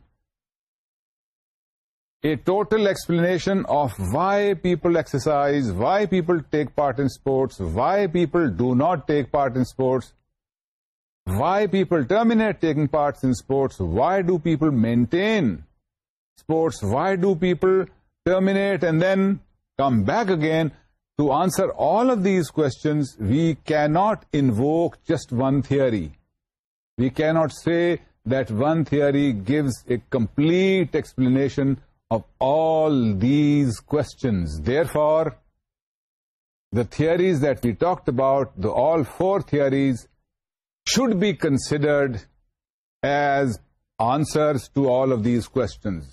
a total explanation of why people exercise why people take part in sports why people do not take part in sports why people terminate taking parts in sports why do people maintain sports why do people terminate and then come back again to answer all of these questions, we cannot invoke just one theory. We cannot say that one theory gives a complete explanation of all these questions. Therefore, the theories that we talked about, all four theories, should be considered as answers to all of these questions.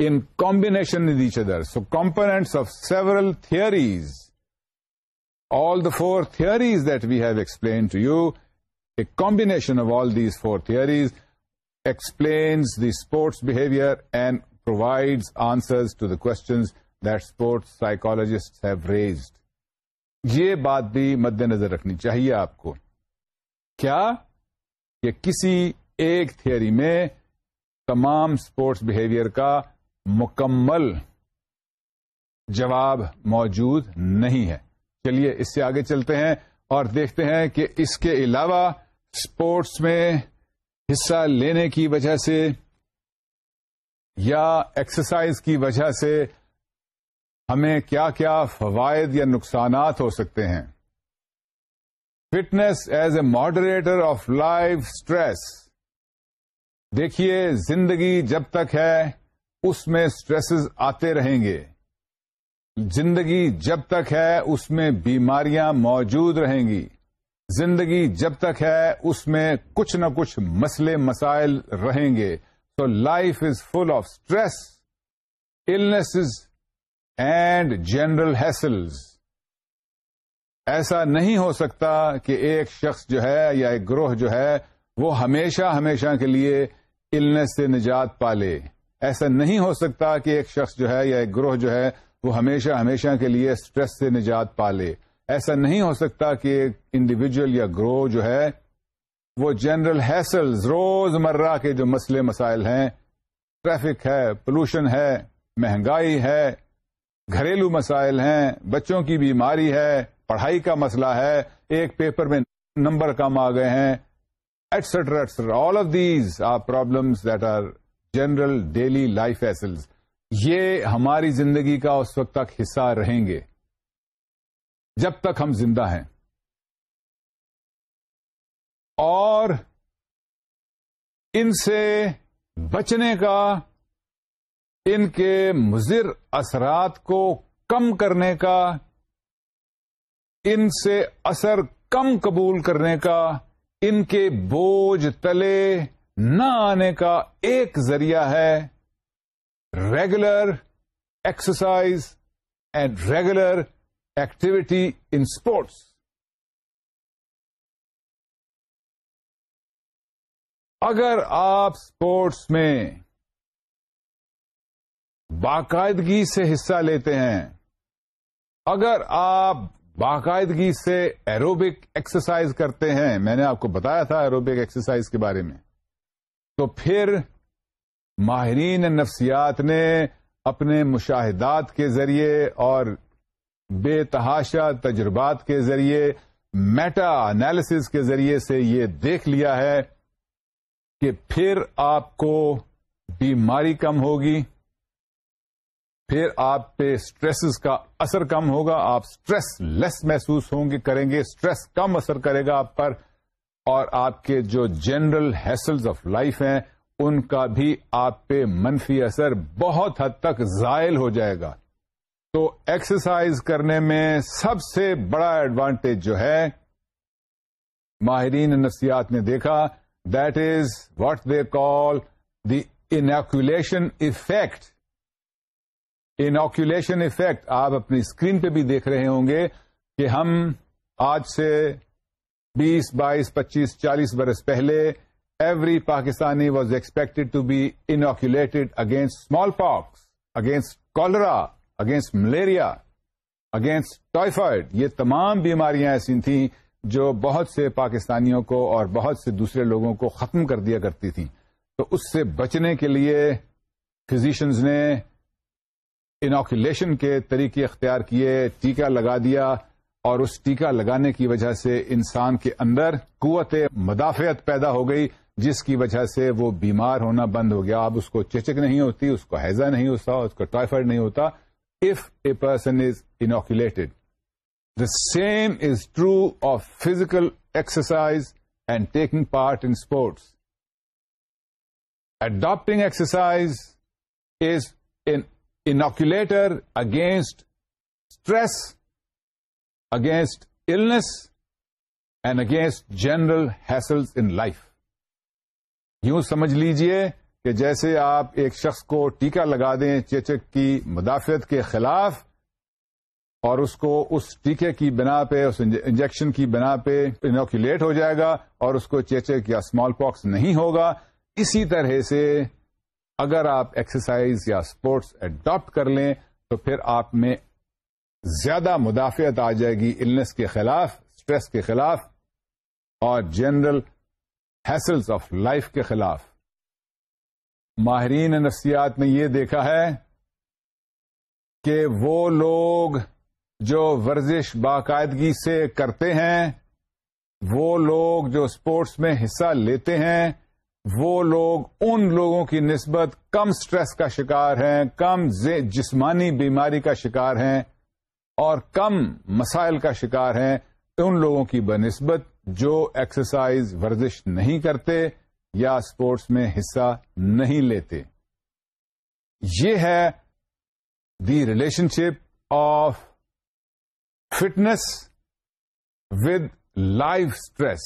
in combination with each other. So components of several theories, all the four theories that we have explained to you, a combination of all these four theories explains the sports behavior and provides answers to the questions that sports psychologists have raised. یہ بات بھی مد نظر رکھنی چاہیے آپ کو کیا کہ کسی ایک تھیئری میں تمام سپورٹس بہیویئر کا مکمل جواب موجود نہیں ہے چلیے اس سے آگے چلتے ہیں اور دیکھتے ہیں کہ اس کے علاوہ اسپورٹس میں حصہ لینے کی وجہ سے یا ایکسرسائز کی وجہ سے ہمیں کیا کیا فوائد یا نقصانات ہو سکتے ہیں fitness as a moderator of life stress دیکھیے زندگی جب تک ہے اس میں اسٹریسز آتے رہیں گے زندگی جب تک ہے اس میں بیماریاں موجود رہیں گی زندگی جب تک ہے اس میں کچھ نہ کچھ مسئلے مسائل رہیں گے so life is full of stress illness and general hassles ایسا نہیں ہو سکتا کہ ایک شخص جو ہے یا ایک گروہ جو ہے وہ ہمیشہ ہمیشہ کے لیے النس سے نجات پالے ایسا نہیں ہو سکتا کہ ایک شخص جو ہے یا ایک گروہ جو ہے وہ ہمیشہ ہمیشہ کے لیے اسٹریس سے نجات پالے ایسا نہیں ہو سکتا کہ ایک انڈیویجل یا گروہ جو ہے وہ جنرل ہیسلز روز مرہ کے جو مسئلے مسائل ہیں ٹریفک ہے پولوشن ہے مہنگائی ہے گھریلو مسائل ہیں بچوں کی بیماری ہے پڑھائی کا مسئلہ ہے ایک پیپر میں نمبر کم آ گئے ہیں etcetera etcetera all of these are problems that are general daily life hassles یہ ہماری زندگی کا اس وقت تک حصہ رہیں گے جب تک ہم زندہ ہیں اور ان سے بچنے کا ان کے مضر اثرات کو کم کرنے کا ان سے اثر کم قبول کرنے کا ان کے بوجھ تلے نہ آنے کا ایک ذریعہ ہے regular exercise and regular activity in sports اگر آپ اسپورٹس میں باقاعدگی سے حصہ لیتے ہیں اگر آپ باقاعدگی سے ایروبک ایکسرسائز کرتے ہیں میں نے آپ کو بتایا تھا ایروبک ایکسرسائز کے بارے میں تو پھر ماہرین نفسیات نے اپنے مشاہدات کے ذریعے اور بے تحاشا تجربات کے ذریعے میٹا انالسس کے ذریعے سے یہ دیکھ لیا ہے کہ پھر آپ کو بیماری کم ہوگی پھر آپ پہ سٹریسز کا اثر کم ہوگا آپ اسٹریس لیس محسوس ہوں گے کریں گے اسٹریس کم اثر کرے گا آپ پر اور آپ کے جو جنرل ہیسلز آف لائف ہیں ان کا بھی آپ پہ منفی اثر بہت حد تک زائل ہو جائے گا تو ایکسرسائز کرنے میں سب سے بڑا ایڈوانٹیج جو ہے ماہرین نفسیات نے دیکھا that is what they call the inoculation effect inoculation effect آپ اپنی اسکرین پہ بھی دیکھ رہے ہوں گے کہ ہم آج سے بیس بائیس پچیس چالیس برس پہلے every Pakistani was expected to be inoculated against smallpox against cholera against malaria against typhoid یہ تمام بیماریاں ایسی تھیں جو بہت سے پاکستانیوں کو اور بہت سے دوسرے لوگوں کو ختم کر دیا کرتی تھیں تو اس سے بچنے کے لیے فزیشنز نے انوکولیشن کے طریقے اختیار کیے ٹیکہ لگا دیا اور اس ٹیکہ لگانے کی وجہ سے انسان کے اندر قوت مدافعت پیدا ہو گئی جس کی وجہ سے وہ بیمار ہونا بند ہو گیا اب اس کو چچک نہیں ہوتی اس کو ہیزا نہیں ہوتا اس کو ٹائیفائڈ نہیں ہوتا if a person is inoculated the same is true of physical exercise and taking part in sports adapting exercise is inoculator against stress against illness and against general hassles in life یوں سمجھ لیجئے کہ جیسے آپ ایک شخص کو ٹیکا لگا دیں چیچک کی مدافعت کے خلاف اور اس کو اس ٹیکے کی بنا پہ اس انجیکشن کی بنا پہ انوکولیٹ ہو جائے گا اور اس کو چیچک یا اسمال پاکس نہیں ہوگا اسی طرح سے اگر آپ ایکسرسائز یا اسپورٹس اڈاپٹ کر لیں تو پھر آپ میں زیادہ مدافعت آ جائے گی النس کے خلاف اسٹریس کے خلاف اور جنرل ہیسلس آف لائف کے خلاف ماہرین نفسیات نے یہ دیکھا ہے کہ وہ لوگ جو ورزش باقاعدگی سے کرتے ہیں وہ لوگ جو اسپورٹس میں حصہ لیتے ہیں وہ لوگ ان لوگوں کی نسبت کم سٹریس کا شکار ہیں کم جسمانی بیماری کا شکار ہیں اور کم مسائل کا شکار ہیں ان لوگوں کی بنسبت جو ایکسرسائز ورزش نہیں کرتے یا اسپورٹس میں حصہ نہیں لیتے یہ ہے the relationship of fitness with life stress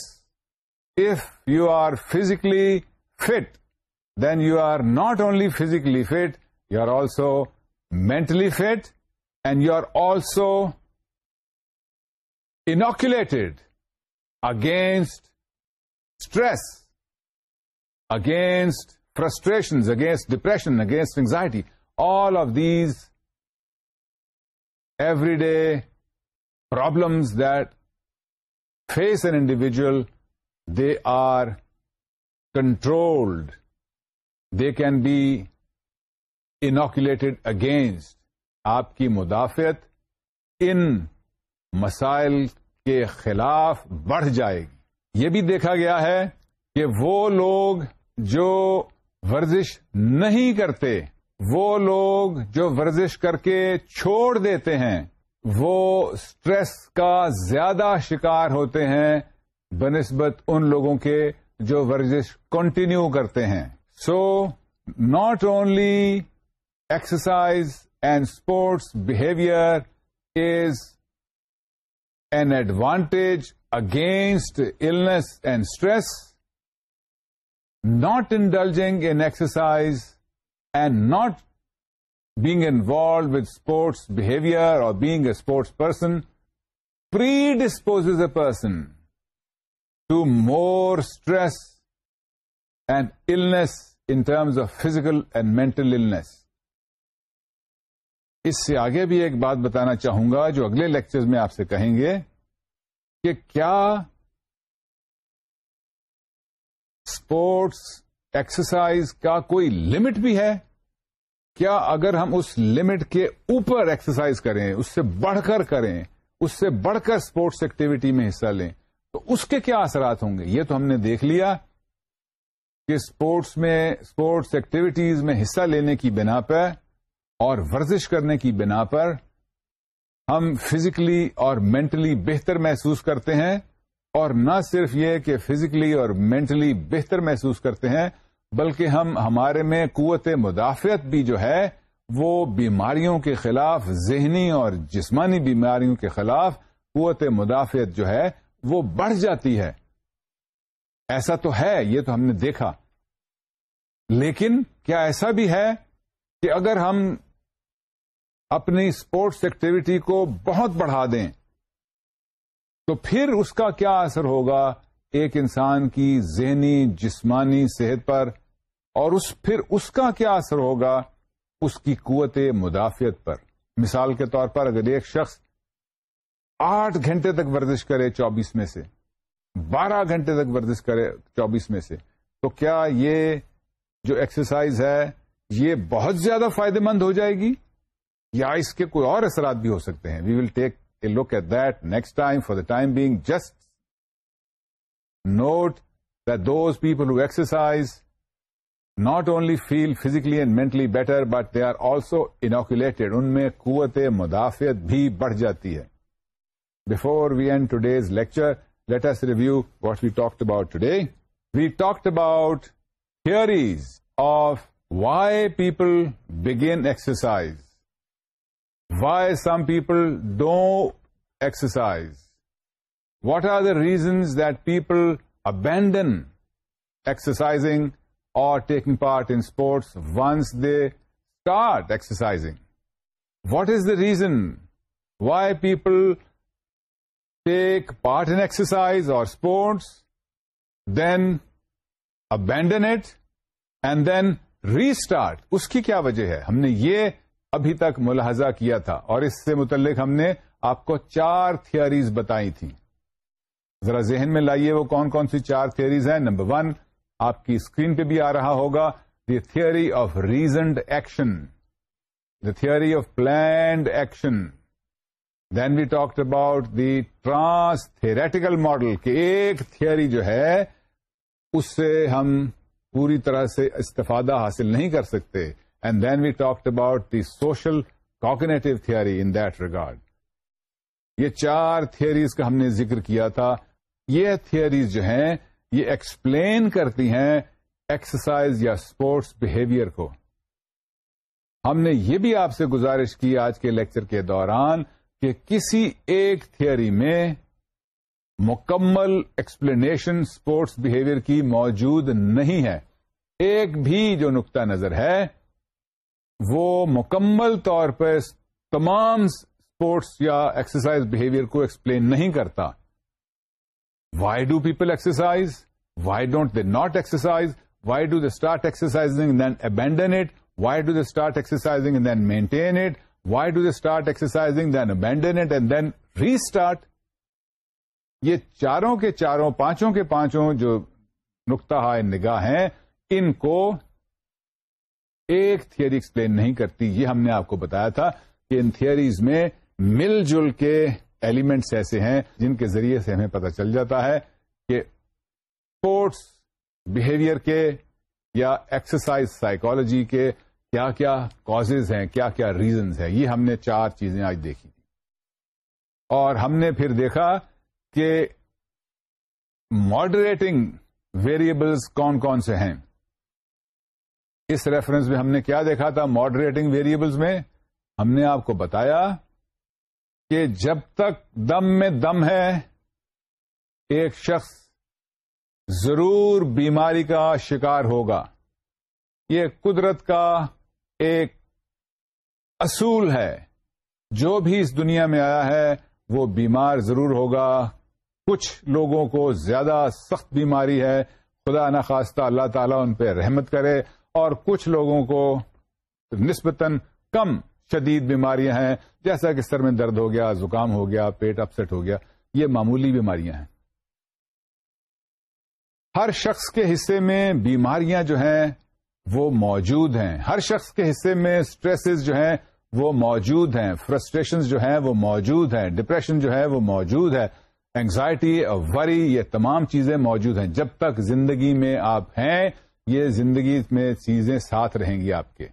if you are physically fit then you are not only physically fit you are also mentally fit and you are also inoculated against stress, against frustrations, against depression, against anxiety. All of these everyday problems that face an individual, they are controlled. They can be inoculated against. آپ کی مدافعت ان مسائل کے خلاف بڑھ جائے گی یہ بھی دیکھا گیا ہے کہ وہ لوگ جو ورزش نہیں کرتے وہ لوگ جو ورزش کر کے چھوڑ دیتے ہیں وہ سٹریس کا زیادہ شکار ہوتے ہیں بنسبت ان لوگوں کے جو ورزش کنٹینیو کرتے ہیں so not only exercise and sports behavior is an advantage against illness and stress. Not indulging in exercise and not being involved with sports behavior or being a sports person predisposes a person to more stress and illness in terms of physical and mental illness. اس سے آگے بھی ایک بات بتانا چاہوں گا جو اگلے لیکچر میں آپ سے کہیں گے کہ کیا اسپورٹس ایکسرسائز کا کوئی لمٹ بھی ہے کیا اگر ہم اس لمٹ کے اوپر ایکسرسائز کریں اس سے بڑھ کر کریں اس سے بڑھ کر اسپورٹس ایکٹیویٹی میں حصہ لیں تو اس کے کیا اثرات ہوں گے یہ تو ہم نے دیکھ لیا کہ اسپورٹس میں اسپورٹس ایکٹیویٹیز میں حصہ لینے کی بنا پر اور ورزش کرنے کی بنا پر ہم فزیکلی اور مینٹلی بہتر محسوس کرتے ہیں اور نہ صرف یہ کہ فزیکلی اور مینٹلی بہتر محسوس کرتے ہیں بلکہ ہم ہمارے میں قوت مدافعت بھی جو ہے وہ بیماریوں کے خلاف ذہنی اور جسمانی بیماریوں کے خلاف قوت مدافعت جو ہے وہ بڑھ جاتی ہے ایسا تو ہے یہ تو ہم نے دیکھا لیکن کیا ایسا بھی ہے کہ اگر ہم اپنی اسپورٹس ایکٹیویٹی کو بہت بڑھا دیں تو پھر اس کا کیا اثر ہوگا ایک انسان کی ذہنی جسمانی صحت پر اور اس پھر اس کا کیا اثر ہوگا اس کی قوت مدافعت پر مثال کے طور پر اگر ایک شخص آٹھ گھنٹے تک ورزش کرے چوبیس میں سے بارہ گھنٹے تک ورزش کرے چوبیس میں سے تو کیا یہ جو ایکسرسائز ہے یہ بہت زیادہ فائدہ مند ہو جائے گی یا اس کے کوئی اور اثرات بھی ہو سکتے ہیں we will take a look at that next time for the time being just note those people who exercise not only feel physically and mentally better but they are also inoculated ان میں قوت مدافعت بھی بڑھ جاتی ہے before we end today's lecture let us review what we talk about today we talk about theories of why people begin exercise why some people don't exercise what are the reasons that people abandon exercising or taking part in its once they start exercising what is the reason why people take part in exercise or sports then abandon it and then restart اس کی کیا وجہ ہے ہم نے یہ ابھی تک ملاحظہ کیا تھا اور اس سے متعلق ہم نے آپ کو چار تھریز بتائی تھی ذرا ذہن میں لائیے وہ کون کون سی چار تھریز ہیں نمبر ون آپ کی اسکرین پہ بھی آ رہا ہوگا the theory of reasoned action the theory of planned action then we talk about the transtheoretical model کہ ایک تھیئری جو ہے اس سے ہم پوری طرح سے استفادہ حاصل نہیں کر سکتے and then we talked about the social cognitive theory in regard یہ چار تھوریز کا ہم نے ذکر کیا تھا یہ تھیئرز جو ہیں یہ ایکسپلین کرتی ہیں ایکسرسائز یا اسپورٹس بہیویئر کو ہم نے یہ بھی آپ سے گزارش کی آج کے لیکچر کے دوران کہ کسی ایک تھیوری میں مکمل ایکسپلینیشن اسپورٹس بہیویئر کی موجود نہیں ہے ایک بھی جو نقطہ نظر ہے وہ مکمل طور پر تمام اسپورٹس یا ایکسرسائز بہیویئر کو ایکسپلین نہیں کرتا why do people exercise why don't they not exercise why do they start exercising then abandon it why do they start exercising then maintain it why do they start exercising then abandon it and then restart یہ چاروں کے چاروں پانچوں کے پانچوں جو نقطہ ہائے نگاہ ہیں ان کو ایک تھیوری ایکسپلین نہیں کرتی یہ ہم نے آپ کو بتایا تھا کہ ان تھیئریز میں مل جل کے ایلیمنٹس ایسے ہیں جن کے ذریعے سے ہمیں پتہ چل جاتا ہے کہ اسپورٹس بہیویئر کے یا ایکسرسائز سائیکالوجی کے کیا کیا کاز ہیں کیا کیا ریزنز ہیں یہ ہم نے چار چیزیں آج دیکھی اور ہم نے پھر دیکھا کہ ماڈریٹنگ ویریبلز کون کون سے ہیں اس ریفرنس میں ہم نے کیا دیکھا تھا ماڈریٹنگ ویریبلز میں ہم نے آپ کو بتایا کہ جب تک دم میں دم ہے ایک شخص ضرور بیماری کا شکار ہوگا یہ قدرت کا ایک اصول ہے جو بھی اس دنیا میں آیا ہے وہ بیمار ضرور ہوگا کچھ لوگوں کو زیادہ سخت بیماری ہے خدا نخواستہ اللہ تعالیٰ ان پہ رحمت کرے اور کچھ لوگوں کو نسبتاً کم شدید بیماریاں ہیں جیسا کہ سر میں درد ہو گیا زکام ہو گیا پیٹ اپسٹ ہو گیا یہ معمولی بیماریاں ہیں ہر شخص کے حصے میں بیماریاں جو ہیں وہ موجود ہیں ہر شخص کے حصے میں سٹریسز جو ہیں وہ موجود ہیں فرسٹریشن جو ہیں وہ موجود ہیں ڈپریشن جو ہے وہ موجود ہے اینگزائٹی وری یہ تمام چیزیں موجود ہیں جب تک زندگی میں آپ ہیں یہ زندگی میں چیزیں ساتھ رہیں گی آپ کے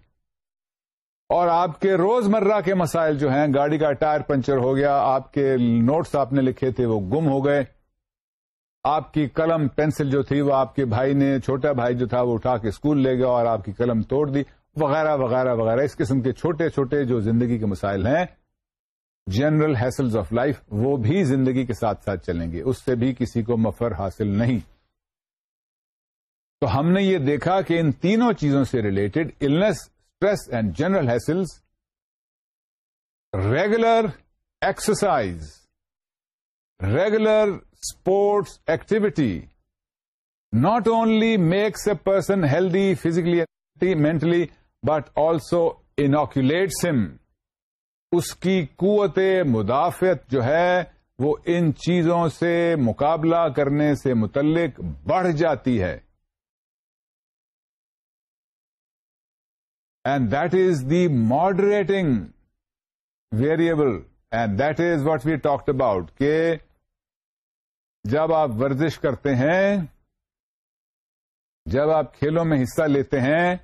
اور آپ کے روز مرہ کے مسائل جو ہیں گاڑی کا ٹائر پنچر ہو گیا آپ کے نوٹس آپ نے لکھے تھے وہ گم ہو گئے آپ کی قلم پینسل جو تھی وہ آپ کے بھائی نے چھوٹا بھائی جو تھا وہ اٹھا کے اسکول لے گیا اور آپ کی قلم توڑ دی وغیرہ وغیرہ وغیرہ اس قسم کے چھوٹے چھوٹے جو زندگی کے مسائل ہیں جنرل ہیسلز آف لائف وہ بھی زندگی کے ساتھ ساتھ چلیں گے اس سے بھی کسی کو مفر حاصل نہیں تو ہم نے یہ دیکھا کہ ان تینوں چیزوں سے related illness stress and general hassles regular exercise regular sports activity not only makes a person healthy physically mentally but also inoculates ہم اس کی قوت مدافعت جو ہے وہ ان چیزوں سے مقابلہ کرنے سے متعلق بڑھ جاتی ہے and that is the moderating variable and that is what we talked about کہ جب آپ ورزش کرتے ہیں جب آپ کھیلوں میں حصہ لیتے ہیں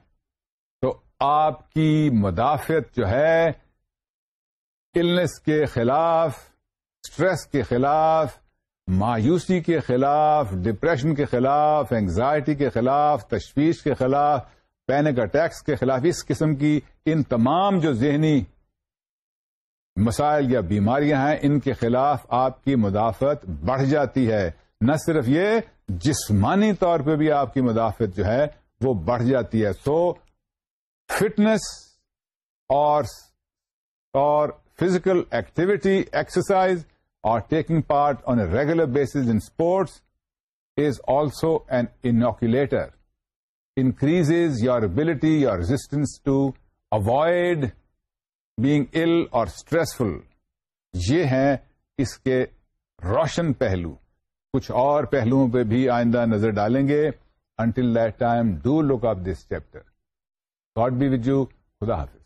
تو آپ کی مدافعت جو ہے النس کے خلاف اسٹریس کے خلاف مایوسی کے خلاف ڈپریشن کے خلاف اینزائٹی کے خلاف تشویش کے خلاف پینک اٹیکس کے خلاف اس قسم کی ان تمام جو ذہنی مسائل یا بیماریاں ہیں ان کے خلاف آپ کی مدافعت بڑھ جاتی ہے نہ صرف یہ جسمانی طور پہ بھی آپ کی مدافعت جو ہے وہ بڑھ جاتی ہے سو فٹنس اور اور فزیکل ایکٹیویٹی ایکسرسائز اور taking part on a regular basis in sports is also an inoculator increases your ability, your resistance to avoid being ill or stressful. یہ ہیں اس کے روشن پہلو کچھ اور پہلوؤں پہ بھی آئندہ نظر ڈالیں گے until that time do look of this chapter God be you خدا حافظ